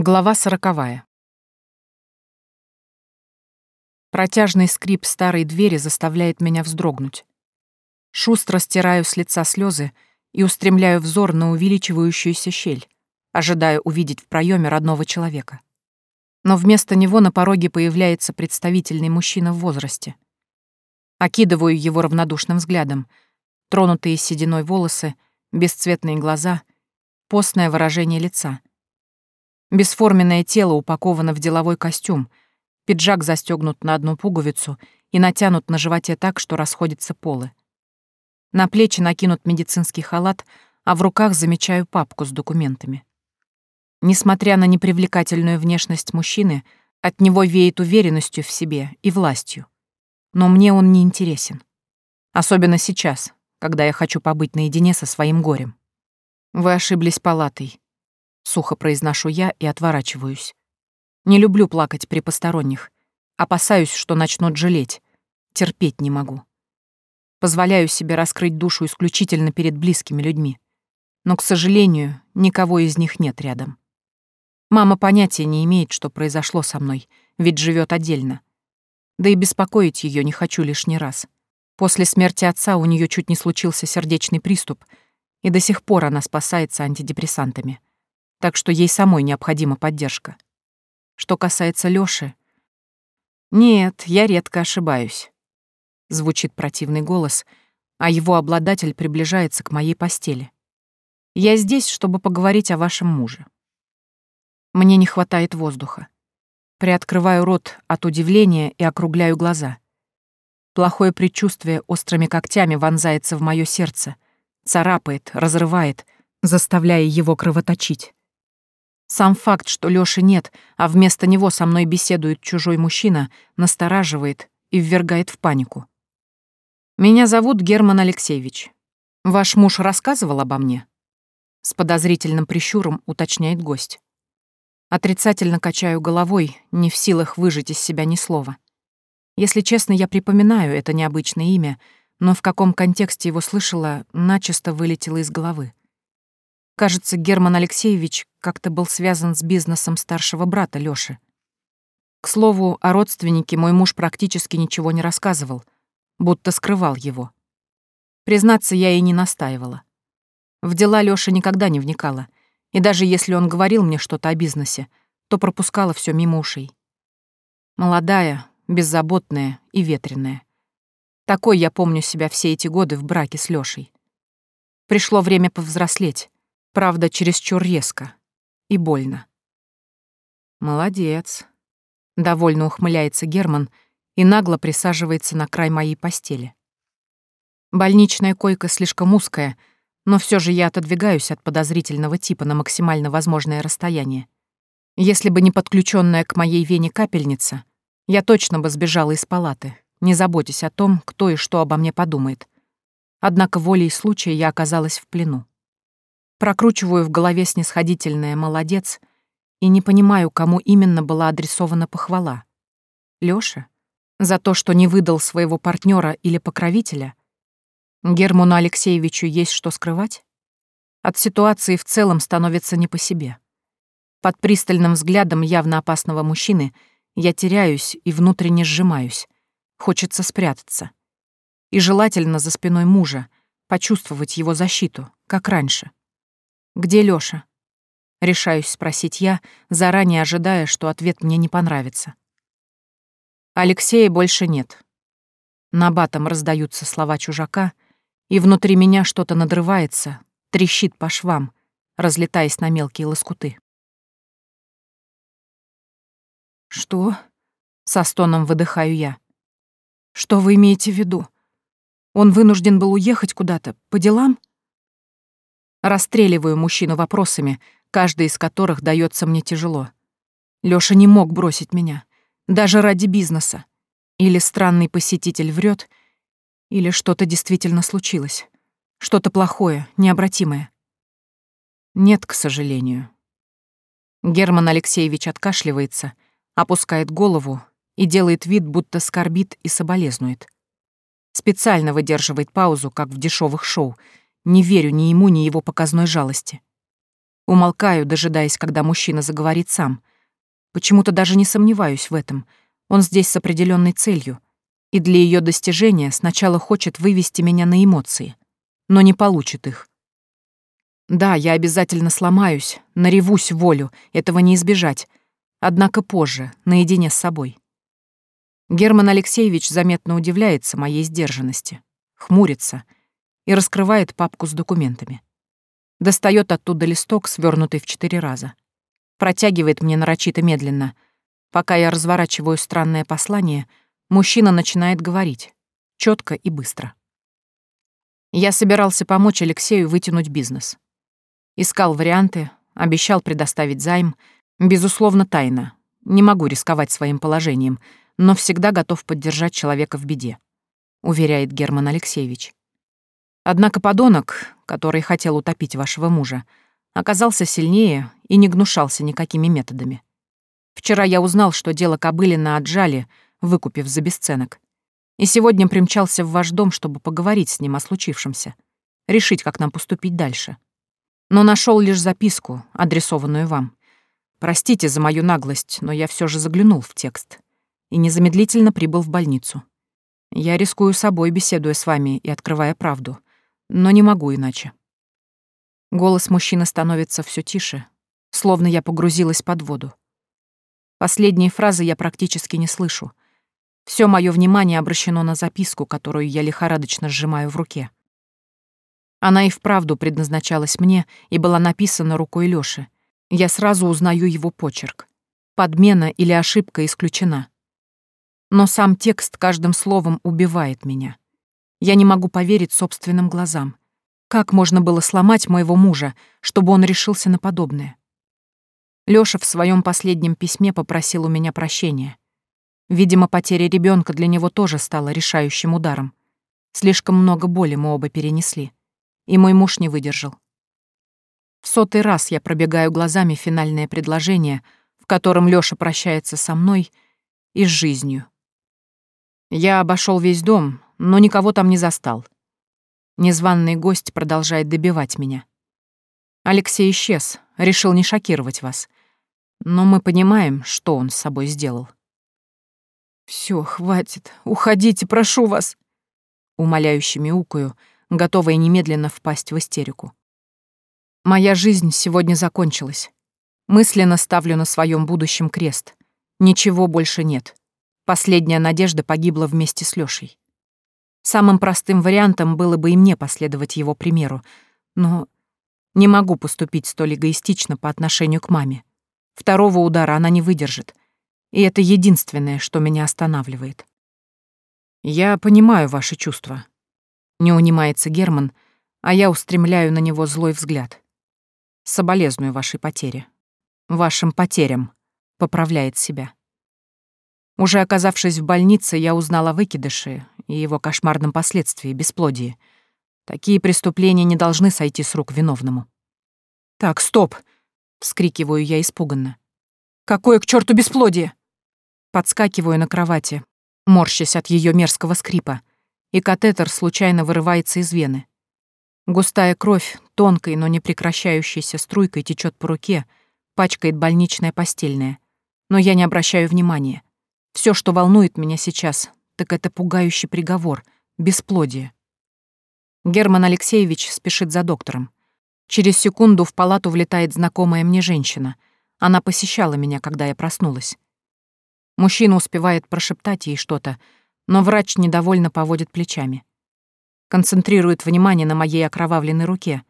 Глава сороковая. Протяжный скрип старой двери заставляет меня вздрогнуть. Шустро стираю с лица слезы и устремляю взор на увеличивающуюся щель, ожидая увидеть в проеме родного человека. Но вместо него на пороге появляется представительный мужчина в возрасте. Окидываю его равнодушным взглядом. Тронутые сединой волосы, бесцветные глаза, постное выражение лица — Бесформенное тело упаковано в деловой костюм, пиджак застегнут на одну пуговицу и натянут на животе так, что расходятся полы. На плечи накинут медицинский халат, а в руках замечаю папку с документами. Несмотря на непривлекательную внешность мужчины, от него веет уверенностью в себе и властью. Но мне он не интересен. Особенно сейчас, когда я хочу побыть наедине со своим горем. Вы ошиблись палатой сухо произношу я и отворачиваюсь. Не люблю плакать при посторонних. Опасаюсь, что начнут жалеть. Терпеть не могу. Позволяю себе раскрыть душу исключительно перед близкими людьми. Но, к сожалению, никого из них нет рядом. Мама понятия не имеет, что произошло со мной, ведь живет отдельно. Да и беспокоить ее не хочу лишний раз. После смерти отца у нее чуть не случился сердечный приступ, и до сих пор она спасается антидепрессантами так что ей самой необходима поддержка. Что касается Лёши... «Нет, я редко ошибаюсь», — звучит противный голос, а его обладатель приближается к моей постели. «Я здесь, чтобы поговорить о вашем муже». Мне не хватает воздуха. Приоткрываю рот от удивления и округляю глаза. Плохое предчувствие острыми когтями вонзается в мое сердце, царапает, разрывает, заставляя его кровоточить. Сам факт, что Лёши нет, а вместо него со мной беседует чужой мужчина, настораживает и ввергает в панику. «Меня зовут Герман Алексеевич. Ваш муж рассказывал обо мне?» С подозрительным прищуром уточняет гость. Отрицательно качаю головой, не в силах выжить из себя ни слова. Если честно, я припоминаю это необычное имя, но в каком контексте его слышала, начисто вылетело из головы. Кажется, Герман Алексеевич как-то был связан с бизнесом старшего брата Лёши. К слову, о родственнике мой муж практически ничего не рассказывал, будто скрывал его. Признаться, я и не настаивала. В дела Лёша никогда не вникала, и даже если он говорил мне что-то о бизнесе, то пропускала все мимо ушей. Молодая, беззаботная и ветреная. Такой я помню себя все эти годы в браке с Лёшей. Пришло время повзрослеть, Правда, чересчур резко. И больно. «Молодец», — довольно ухмыляется Герман и нагло присаживается на край моей постели. Больничная койка слишком узкая, но все же я отодвигаюсь от подозрительного типа на максимально возможное расстояние. Если бы не подключенная к моей вене капельница, я точно бы сбежала из палаты, не заботясь о том, кто и что обо мне подумает. Однако волей случая я оказалась в плену. Прокручиваю в голове снисходительное «молодец» и не понимаю, кому именно была адресована похвала. Лёше? За то, что не выдал своего партнёра или покровителя? Герману Алексеевичу есть что скрывать? От ситуации в целом становится не по себе. Под пристальным взглядом явно опасного мужчины я теряюсь и внутренне сжимаюсь. Хочется спрятаться. И желательно за спиной мужа, почувствовать его защиту, как раньше. «Где Лёша?» — решаюсь спросить я, заранее ожидая, что ответ мне не понравится. «Алексея больше нет». На батом раздаются слова чужака, и внутри меня что-то надрывается, трещит по швам, разлетаясь на мелкие лоскуты. «Что?» — со стоном выдыхаю я. «Что вы имеете в виду? Он вынужден был уехать куда-то, по делам?» Расстреливаю мужчину вопросами, каждый из которых дается мне тяжело. Лёша не мог бросить меня, даже ради бизнеса. Или странный посетитель врет, или что-то действительно случилось. Что-то плохое, необратимое. Нет, к сожалению. Герман Алексеевич откашливается, опускает голову и делает вид, будто скорбит и соболезнует. Специально выдерживает паузу, как в дешевых шоу, не верю ни ему, ни его показной жалости. Умолкаю, дожидаясь, когда мужчина заговорит сам. Почему-то даже не сомневаюсь в этом. Он здесь с определенной целью. И для ее достижения сначала хочет вывести меня на эмоции, но не получит их. Да, я обязательно сломаюсь, наревусь волю, этого не избежать. Однако позже, наедине с собой. Герман Алексеевич заметно удивляется моей сдержанности. Хмурится — и раскрывает папку с документами. Достает оттуда листок, свернутый в четыре раза. Протягивает мне нарочито медленно. Пока я разворачиваю странное послание, мужчина начинает говорить. четко и быстро. Я собирался помочь Алексею вытянуть бизнес. Искал варианты, обещал предоставить займ. Безусловно, тайно. Не могу рисковать своим положением, но всегда готов поддержать человека в беде, уверяет Герман Алексеевич. Однако подонок, который хотел утопить вашего мужа, оказался сильнее и не гнушался никакими методами. Вчера я узнал, что дело Кобылина отжали, выкупив за бесценок. И сегодня примчался в ваш дом, чтобы поговорить с ним о случившемся, решить, как нам поступить дальше. Но нашел лишь записку, адресованную вам. Простите за мою наглость, но я все же заглянул в текст и незамедлительно прибыл в больницу. Я рискую собой, беседуя с вами и открывая правду но не могу иначе. Голос мужчины становится все тише, словно я погрузилась под воду. Последние фразы я практически не слышу. Все мое внимание обращено на записку, которую я лихорадочно сжимаю в руке. Она и вправду предназначалась мне и была написана рукой Лёши. Я сразу узнаю его почерк. Подмена или ошибка исключена. Но сам текст каждым словом убивает меня. Я не могу поверить собственным глазам. Как можно было сломать моего мужа, чтобы он решился на подобное? Лёша в своем последнем письме попросил у меня прощения. Видимо, потеря ребёнка для него тоже стала решающим ударом. Слишком много боли мы оба перенесли. И мой муж не выдержал. В сотый раз я пробегаю глазами финальное предложение, в котором Лёша прощается со мной и с жизнью. Я обошёл весь дом, но никого там не застал. Незваный гость продолжает добивать меня. Алексей исчез, решил не шокировать вас. Но мы понимаем, что он с собой сделал. Все, хватит, уходите, прошу вас!» Умоляюще мяукаю, готовая немедленно впасть в истерику. «Моя жизнь сегодня закончилась. Мысленно ставлю на своем будущем крест. Ничего больше нет. Последняя надежда погибла вместе с Лешей. Самым простым вариантом было бы и мне последовать его примеру, но не могу поступить столь эгоистично по отношению к маме. Второго удара она не выдержит, и это единственное, что меня останавливает. «Я понимаю ваши чувства», — не унимается Герман, а я устремляю на него злой взгляд. «Соболезную вашей потере». «Вашим потерям», — поправляет себя. Уже оказавшись в больнице, я узнала о выкидыше и его кошмарном последствии — бесплодии. Такие преступления не должны сойти с рук виновному. «Так, стоп!» — вскрикиваю я испуганно. «Какое к черту бесплодие?» Подскакиваю на кровати, морщась от ее мерзкого скрипа, и катетер случайно вырывается из вены. Густая кровь, тонкой, но не прекращающейся струйкой течет по руке, пачкает больничное постельное. Но я не обращаю внимания. Все, что волнует меня сейчас, так это пугающий приговор, бесплодие. Герман Алексеевич спешит за доктором. Через секунду в палату влетает знакомая мне женщина. Она посещала меня, когда я проснулась. Мужчина успевает прошептать ей что-то, но врач недовольно поводит плечами. Концентрирует внимание на моей окровавленной руке.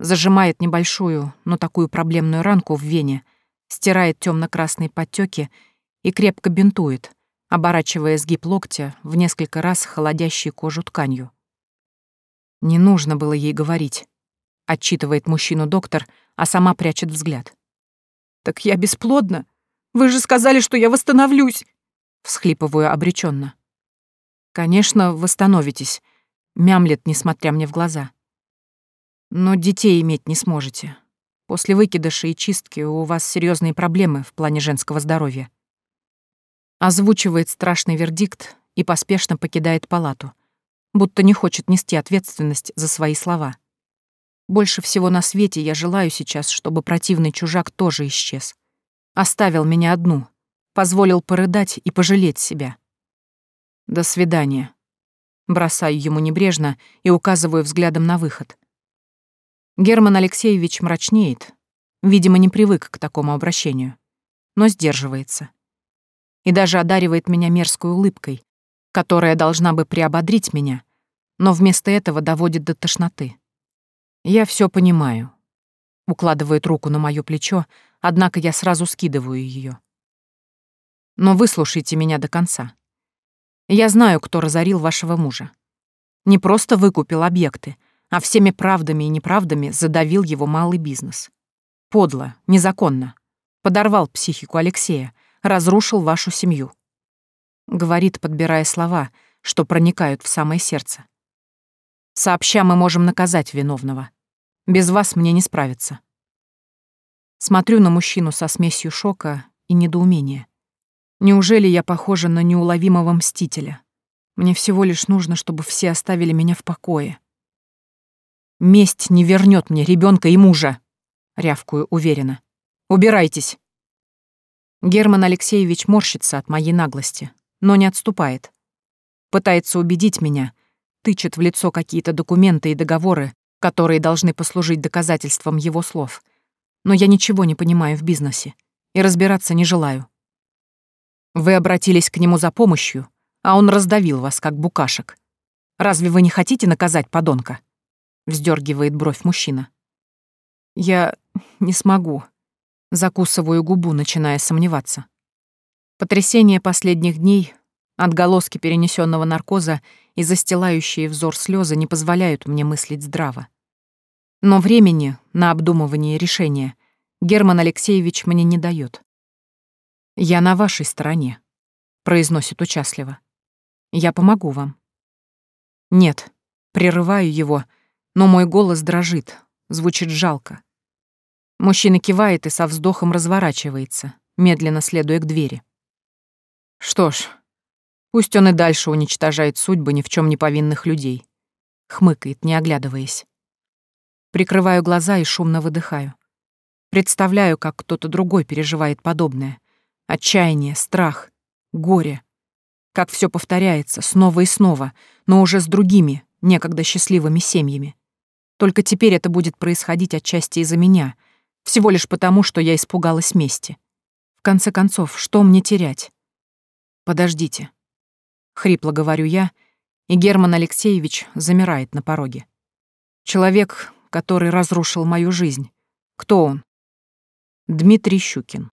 Зажимает небольшую, но такую проблемную ранку в вене, стирает темно красные подтеки и крепко бинтует, оборачивая сгиб локтя в несколько раз холодящей кожу тканью. «Не нужно было ей говорить», — отчитывает мужчину доктор, а сама прячет взгляд. «Так я бесплодна. Вы же сказали, что я восстановлюсь!» — всхлипываю обреченно. «Конечно, восстановитесь», — мямлет, несмотря мне в глаза. «Но детей иметь не сможете. После выкидыша и чистки у вас серьезные проблемы в плане женского здоровья озвучивает страшный вердикт и поспешно покидает палату, будто не хочет нести ответственность за свои слова. Больше всего на свете я желаю сейчас, чтобы противный чужак тоже исчез. Оставил меня одну, позволил порыдать и пожалеть себя. «До свидания». Бросаю ему небрежно и указываю взглядом на выход. Герман Алексеевич мрачнеет, видимо, не привык к такому обращению, но сдерживается и даже одаривает меня мерзкой улыбкой, которая должна бы приободрить меня, но вместо этого доводит до тошноты. «Я все понимаю», — укладывает руку на мое плечо, однако я сразу скидываю ее. «Но выслушайте меня до конца. Я знаю, кто разорил вашего мужа. Не просто выкупил объекты, а всеми правдами и неправдами задавил его малый бизнес. Подло, незаконно. Подорвал психику Алексея, разрушил вашу семью. Говорит, подбирая слова, что проникают в самое сердце. Сообща мы можем наказать виновного. Без вас мне не справиться. Смотрю на мужчину со смесью шока и недоумения. Неужели я похожа на неуловимого мстителя? Мне всего лишь нужно, чтобы все оставили меня в покое. «Месть не вернет мне ребенка и мужа!» — рявкую уверенно. «Убирайтесь!» Герман Алексеевич морщится от моей наглости, но не отступает. Пытается убедить меня, тычет в лицо какие-то документы и договоры, которые должны послужить доказательством его слов. Но я ничего не понимаю в бизнесе и разбираться не желаю. Вы обратились к нему за помощью, а он раздавил вас, как букашек. Разве вы не хотите наказать подонка?» Вздергивает бровь мужчина. «Я не смогу», Закусываю губу, начиная сомневаться. Потрясение последних дней, отголоски перенесенного наркоза и застилающие взор слезы не позволяют мне мыслить здраво. Но времени на обдумывание решения Герман Алексеевич мне не дает. «Я на вашей стороне», — произносит участливо. «Я помогу вам». «Нет», — прерываю его, но мой голос дрожит, звучит жалко, Мужчина кивает и со вздохом разворачивается, медленно следуя к двери. Что ж, пусть он и дальше уничтожает судьбы ни в чем не повинных людей. Хмыкает, не оглядываясь. Прикрываю глаза и шумно выдыхаю. Представляю, как кто-то другой переживает подобное. Отчаяние, страх, горе. Как все повторяется снова и снова, но уже с другими, некогда счастливыми семьями. Только теперь это будет происходить отчасти из-за меня — всего лишь потому, что я испугалась мести. В конце концов, что мне терять? Подождите. Хрипло говорю я, и Герман Алексеевич замирает на пороге. Человек, который разрушил мою жизнь. Кто он? Дмитрий Щукин.